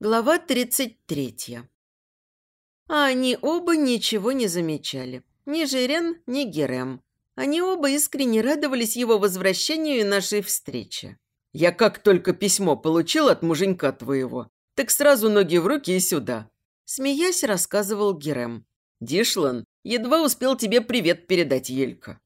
Глава 33. А они оба ничего не замечали. Ни Жирен, ни Герем. Они оба искренне радовались его возвращению и нашей встрече. «Я как только письмо получил от муженька твоего, так сразу ноги в руки и сюда», смеясь, рассказывал Герем. «Дишлан едва успел тебе привет передать, Елька».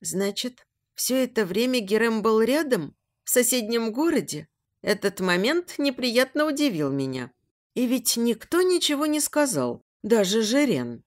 «Значит, все это время Герем был рядом? В соседнем городе?» Этот момент неприятно удивил меня. И ведь никто ничего не сказал, даже Жирен.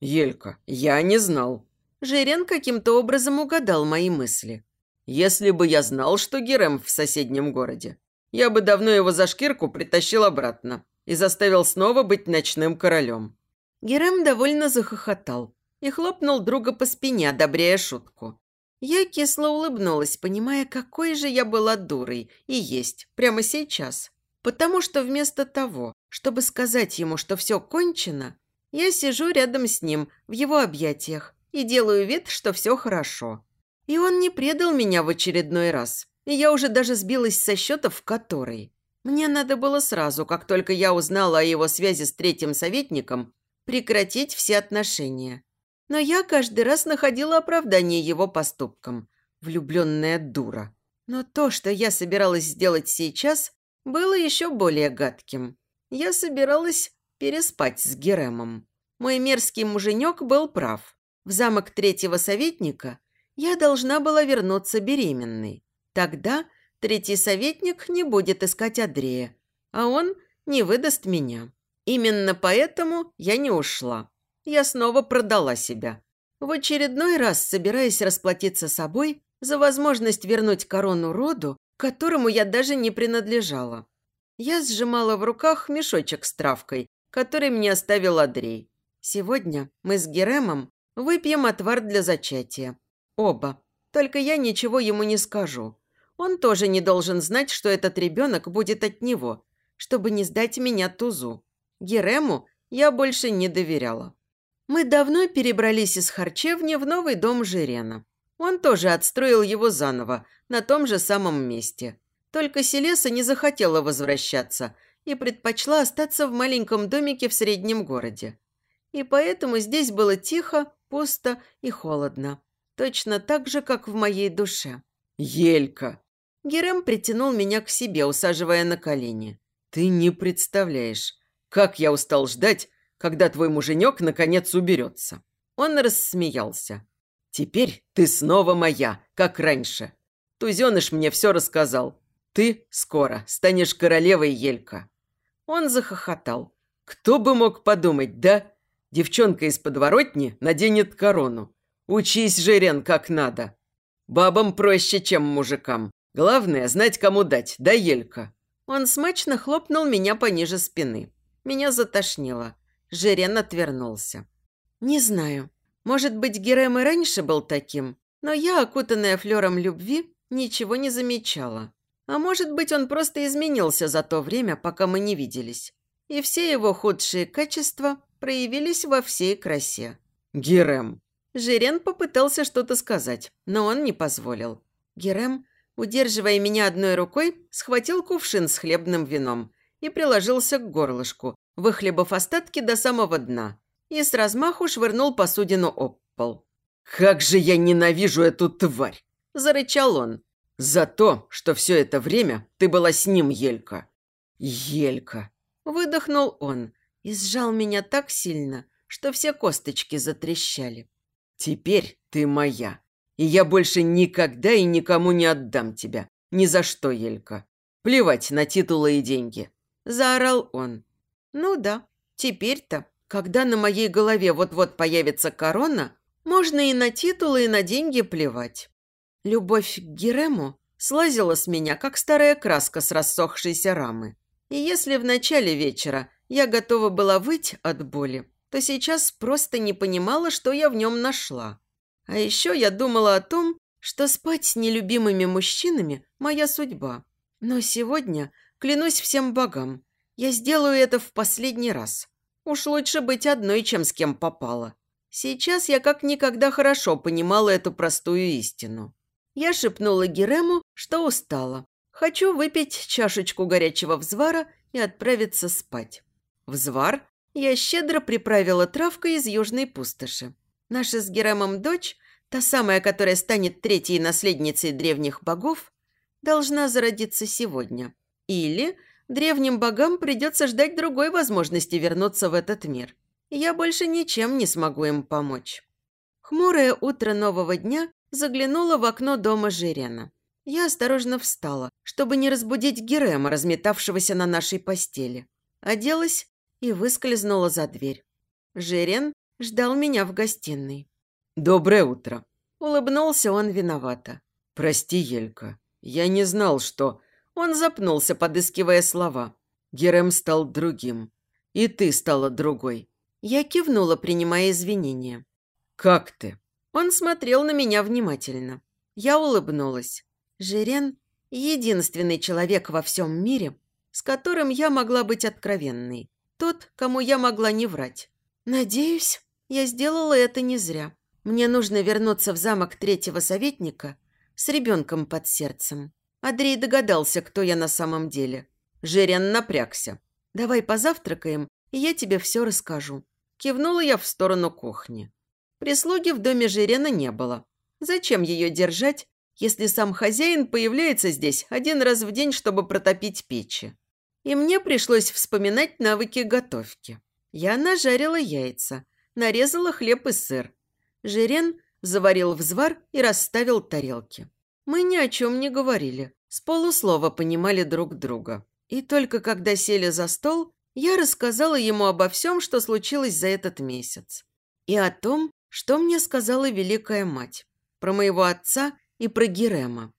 «Елька, я не знал». Жирен каким-то образом угадал мои мысли. «Если бы я знал, что Герем в соседнем городе, я бы давно его за шкирку притащил обратно и заставил снова быть ночным королем». Герем довольно захохотал и хлопнул друга по спине, одобряя шутку. Я кисло улыбнулась, понимая, какой же я была дурой и есть прямо сейчас. Потому что вместо того, чтобы сказать ему, что все кончено, я сижу рядом с ним, в его объятиях, и делаю вид, что все хорошо. И он не предал меня в очередной раз. И я уже даже сбилась со счета в который. Мне надо было сразу, как только я узнала о его связи с третьим советником, прекратить все отношения. Но я каждый раз находила оправдание его поступкам. Влюбленная дура. Но то, что я собиралась сделать сейчас, было еще более гадким. Я собиралась переспать с Геремом. Мой мерзкий муженек был прав. В замок третьего советника я должна была вернуться беременной. Тогда третий советник не будет искать Андрея, а он не выдаст меня. Именно поэтому я не ушла я снова продала себя. В очередной раз собираясь расплатиться собой за возможность вернуть корону роду, которому я даже не принадлежала. Я сжимала в руках мешочек с травкой, который мне оставил Андрей. Сегодня мы с Геремом выпьем отвар для зачатия. Оба. Только я ничего ему не скажу. Он тоже не должен знать, что этот ребенок будет от него, чтобы не сдать меня тузу. Герему я больше не доверяла. Мы давно перебрались из харчевни в новый дом Жирена. Он тоже отстроил его заново, на том же самом месте. Только Селеса не захотела возвращаться и предпочла остаться в маленьком домике в среднем городе. И поэтому здесь было тихо, пусто и холодно. Точно так же, как в моей душе. «Елька!» Герем притянул меня к себе, усаживая на колени. «Ты не представляешь, как я устал ждать, когда твой муженек наконец уберется». Он рассмеялся. «Теперь ты снова моя, как раньше. Тузеныш мне все рассказал. Ты скоро станешь королевой Елька». Он захохотал. «Кто бы мог подумать, да? Девчонка из подворотни наденет корону. Учись, Жирен, как надо. Бабам проще, чем мужикам. Главное – знать, кому дать, да, Елька?» Он смачно хлопнул меня пониже спины. Меня затошнило. Жирен отвернулся. «Не знаю. Может быть, Герем и раньше был таким, но я, окутанная флером любви, ничего не замечала. А может быть, он просто изменился за то время, пока мы не виделись. И все его худшие качества проявились во всей красе. «Герем!» Жирен попытался что-то сказать, но он не позволил. Герем, удерживая меня одной рукой, схватил кувшин с хлебным вином и приложился к горлышку, выхлебав остатки до самого дна, и с размаху швырнул посудину об пол. «Как же я ненавижу эту тварь!» – зарычал он. «За то, что все это время ты была с ним, Елька!» «Елька!» – выдохнул он и сжал меня так сильно, что все косточки затрещали. «Теперь ты моя, и я больше никогда и никому не отдам тебя. Ни за что, Елька. Плевать на титулы и деньги!» – заорал он. Ну да, теперь-то, когда на моей голове вот-вот появится корона, можно и на титулы, и на деньги плевать. Любовь к Герему слазила с меня, как старая краска с рассохшейся рамы. И если в начале вечера я готова была выть от боли, то сейчас просто не понимала, что я в нем нашла. А еще я думала о том, что спать с нелюбимыми мужчинами – моя судьба. Но сегодня, клянусь всем богам, я сделаю это в последний раз. Уж лучше быть одной, чем с кем попало. Сейчас я как никогда хорошо понимала эту простую истину. Я шепнула Герему, что устала. Хочу выпить чашечку горячего взвара и отправиться спать. Взвар я щедро приправила травкой из южной пустоши. Наша с Герамом дочь, та самая, которая станет третьей наследницей древних богов, должна зародиться сегодня. Или древним богам придется ждать другой возможности вернуться в этот мир. Я больше ничем не смогу им помочь. Хмурое утро нового дня заглянуло в окно дома Жирена. Я осторожно встала, чтобы не разбудить Герема, разметавшегося на нашей постели. Оделась и выскользнула за дверь. Жирен ждал меня в гостиной. «Доброе утро!» Улыбнулся он виновато. «Прости, Елька, я не знал, что...» Он запнулся, подыскивая слова. Герем стал другим. И ты стала другой. Я кивнула, принимая извинения. «Как ты?» Он смотрел на меня внимательно. Я улыбнулась. Жирен – единственный человек во всем мире, с которым я могла быть откровенной. Тот, кому я могла не врать. Надеюсь, я сделала это не зря. Мне нужно вернуться в замок третьего советника с ребенком под сердцем. Андрей догадался, кто я на самом деле. Жирен напрягся. «Давай позавтракаем, и я тебе все расскажу». Кивнула я в сторону кухни. Прислуги в доме Жирена не было. Зачем ее держать, если сам хозяин появляется здесь один раз в день, чтобы протопить печи. И мне пришлось вспоминать навыки готовки. Я нажарила яйца, нарезала хлеб и сыр. Жирен заварил взвар и расставил тарелки. Мы ни о чем не говорили, с полуслова понимали друг друга. И только когда сели за стол, я рассказала ему обо всем, что случилось за этот месяц. И о том, что мне сказала Великая Мать. Про моего отца и про Герема.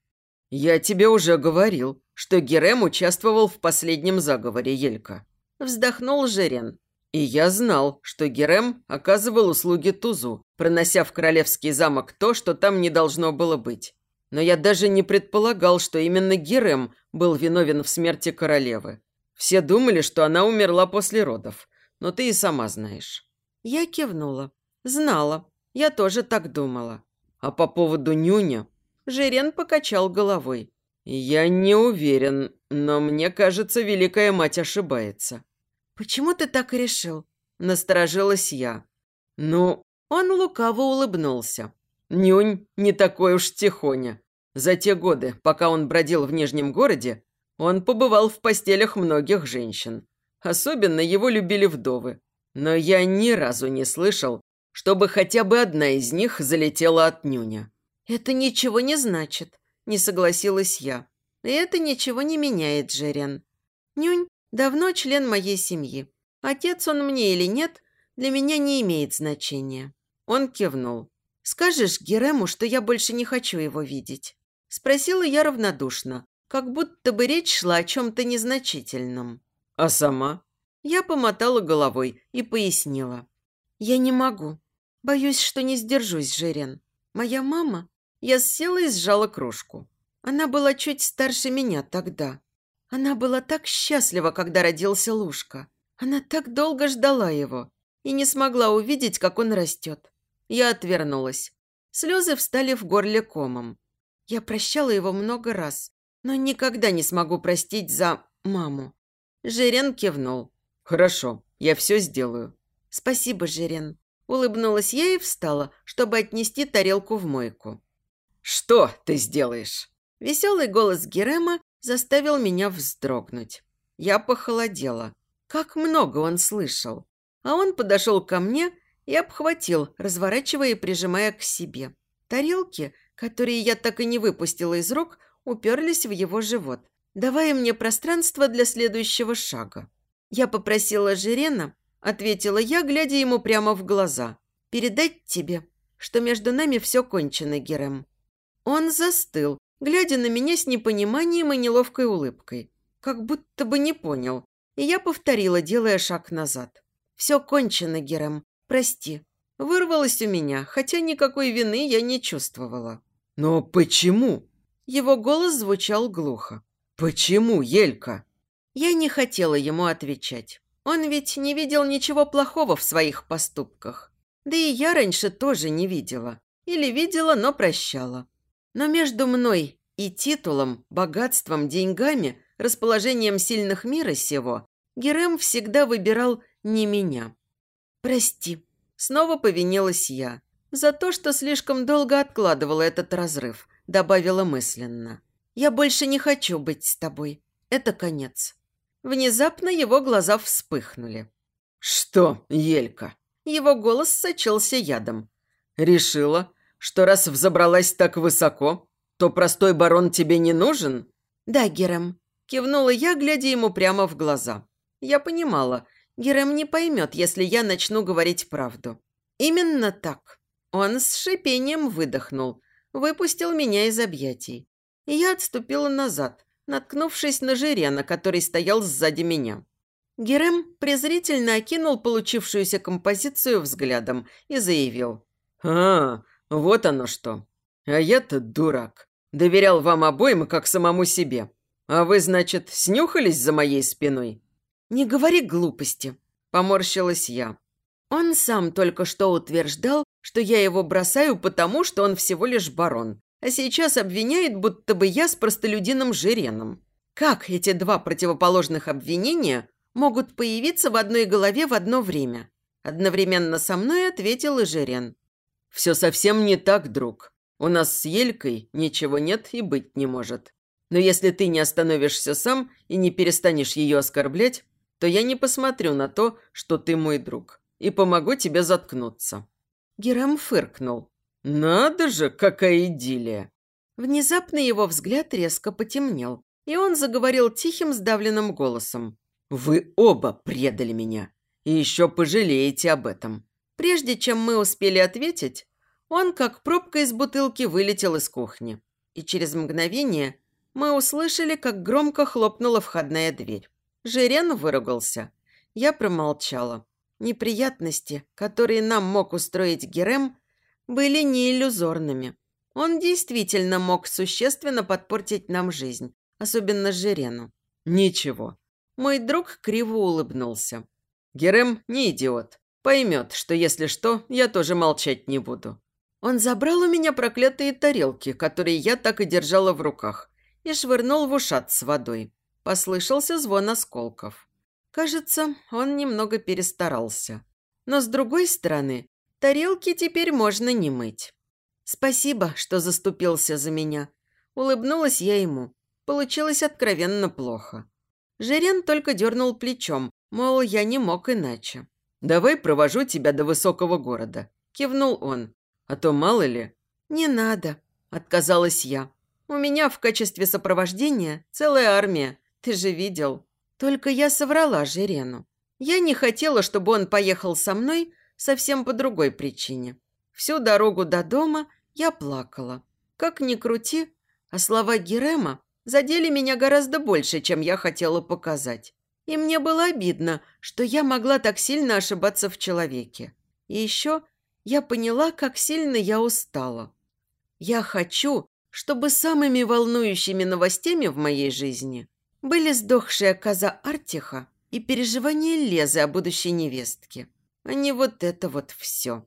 «Я тебе уже говорил, что Герем участвовал в последнем заговоре, Елька». Вздохнул Жирен. «И я знал, что Герем оказывал услуги Тузу, пронося в королевский замок то, что там не должно было быть. Но я даже не предполагал, что именно Герем был виновен в смерти королевы. Все думали, что она умерла после родов, но ты и сама знаешь». Я кивнула. Знала. Я тоже так думала. А по поводу Нюня Жирен покачал головой. «Я не уверен, но мне кажется, Великая Мать ошибается». «Почему ты так решил?» – насторожилась я. «Ну...» Он лукаво улыбнулся. «Нюнь не такой уж тихоня. За те годы, пока он бродил в Нижнем городе, он побывал в постелях многих женщин. Особенно его любили вдовы. Но я ни разу не слышал, чтобы хотя бы одна из них залетела от Нюня. «Это ничего не значит», – не согласилась я. «И это ничего не меняет, Жерен. Нюнь давно член моей семьи. Отец он мне или нет, для меня не имеет значения». Он кивнул. «Скажешь Герему, что я больше не хочу его видеть?» Спросила я равнодушно, как будто бы речь шла о чем-то незначительном. «А сама?» Я помотала головой и пояснила. «Я не могу. Боюсь, что не сдержусь, Жерен. Моя мама я села и сжала кружку. Она была чуть старше меня тогда. Она была так счастлива, когда родился Лушка. Она так долго ждала его и не смогла увидеть, как он растет. Я отвернулась. Слезы встали в горле комом. Я прощала его много раз, но никогда не смогу простить за маму. Жирен кивнул. «Хорошо, я все сделаю». «Спасибо, Жирен». Улыбнулась я и встала, чтобы отнести тарелку в мойку. «Что ты сделаешь?» Веселый голос Герема заставил меня вздрогнуть. Я похолодела. Как много он слышал. А он подошел ко мне и обхватил, разворачивая и прижимая к себе. Тарелки, которые я так и не выпустила из рук, уперлись в его живот, давая мне пространство для следующего шага. Я попросила Жирена, ответила я, глядя ему прямо в глаза, передать тебе, что между нами все кончено, Герем. Он застыл, глядя на меня с непониманием и неловкой улыбкой. Как будто бы не понял. И я повторила, делая шаг назад. «Все кончено, Герем. Прости». Вырвалось у меня, хотя никакой вины я не чувствовала. «Но почему?» Его голос звучал глухо. «Почему, Елька?» Я не хотела ему отвечать. Он ведь не видел ничего плохого в своих поступках. Да и я раньше тоже не видела. Или видела, но прощала. Но между мной и титулом, богатством, деньгами расположением сильных мира сего, Герем всегда выбирал не меня. «Прости», – снова повинилась я. За то, что слишком долго откладывала этот разрыв, добавила мысленно. «Я больше не хочу быть с тобой. Это конец». Внезапно его глаза вспыхнули. «Что, Елька?» Его голос сочился ядом. «Решила, что раз взобралась так высоко, то простой барон тебе не нужен?» «Да, Герем», – кивнула я, глядя ему прямо в глаза. Я понимала, Герем не поймет, если я начну говорить правду. Именно так. Он с шипением выдохнул, выпустил меня из объятий. И я отступила назад, наткнувшись на Жирена, который стоял сзади меня. Герем презрительно окинул получившуюся композицию взглядом и заявил. «А, вот оно что. А я-то дурак. Доверял вам обоим, как самому себе. А вы, значит, снюхались за моей спиной?» «Не говори глупости», – поморщилась я. Он сам только что утверждал, что я его бросаю потому, что он всего лишь барон, а сейчас обвиняет, будто бы я с простолюдином Жиреном. Как эти два противоположных обвинения могут появиться в одной голове в одно время? Одновременно со мной ответил и Жирен. «Все совсем не так, друг. У нас с Елькой ничего нет и быть не может. Но если ты не остановишься сам и не перестанешь ее оскорблять, то я не посмотрю на то, что ты мой друг и помогу тебе заткнуться». Герам фыркнул. «Надо же, какая идиллия!» Внезапно его взгляд резко потемнел, и он заговорил тихим, сдавленным голосом. «Вы оба предали меня, и еще пожалеете об этом». Прежде чем мы успели ответить, он, как пробка из бутылки, вылетел из кухни. И через мгновение мы услышали, как громко хлопнула входная дверь. Жирен выругался. Я промолчала. Неприятности, которые нам мог устроить Герем, были не иллюзорными. Он действительно мог существенно подпортить нам жизнь, особенно Жирену. Ничего. Мой друг криво улыбнулся. Герем не идиот. Поймет, что если что, я тоже молчать не буду. Он забрал у меня проклятые тарелки, которые я так и держала в руках, и швырнул в ушат с водой. Послышался звон осколков. Кажется, он немного перестарался. Но с другой стороны, тарелки теперь можно не мыть. Спасибо, что заступился за меня. Улыбнулась я ему. Получилось откровенно плохо. Жирен только дернул плечом, мол, я не мог иначе. «Давай провожу тебя до высокого города», – кивнул он. «А то мало ли». «Не надо», – отказалась я. «У меня в качестве сопровождения целая армия, ты же видел». Только я соврала Жирену. Я не хотела, чтобы он поехал со мной совсем по другой причине. Всю дорогу до дома я плакала. Как ни крути, а слова Герема задели меня гораздо больше, чем я хотела показать. И мне было обидно, что я могла так сильно ошибаться в человеке. И еще я поняла, как сильно я устала. Я хочу, чтобы самыми волнующими новостями в моей жизни были сдохшая коза Артиха и переживания Лезы о будущей невестке, а не вот это вот все.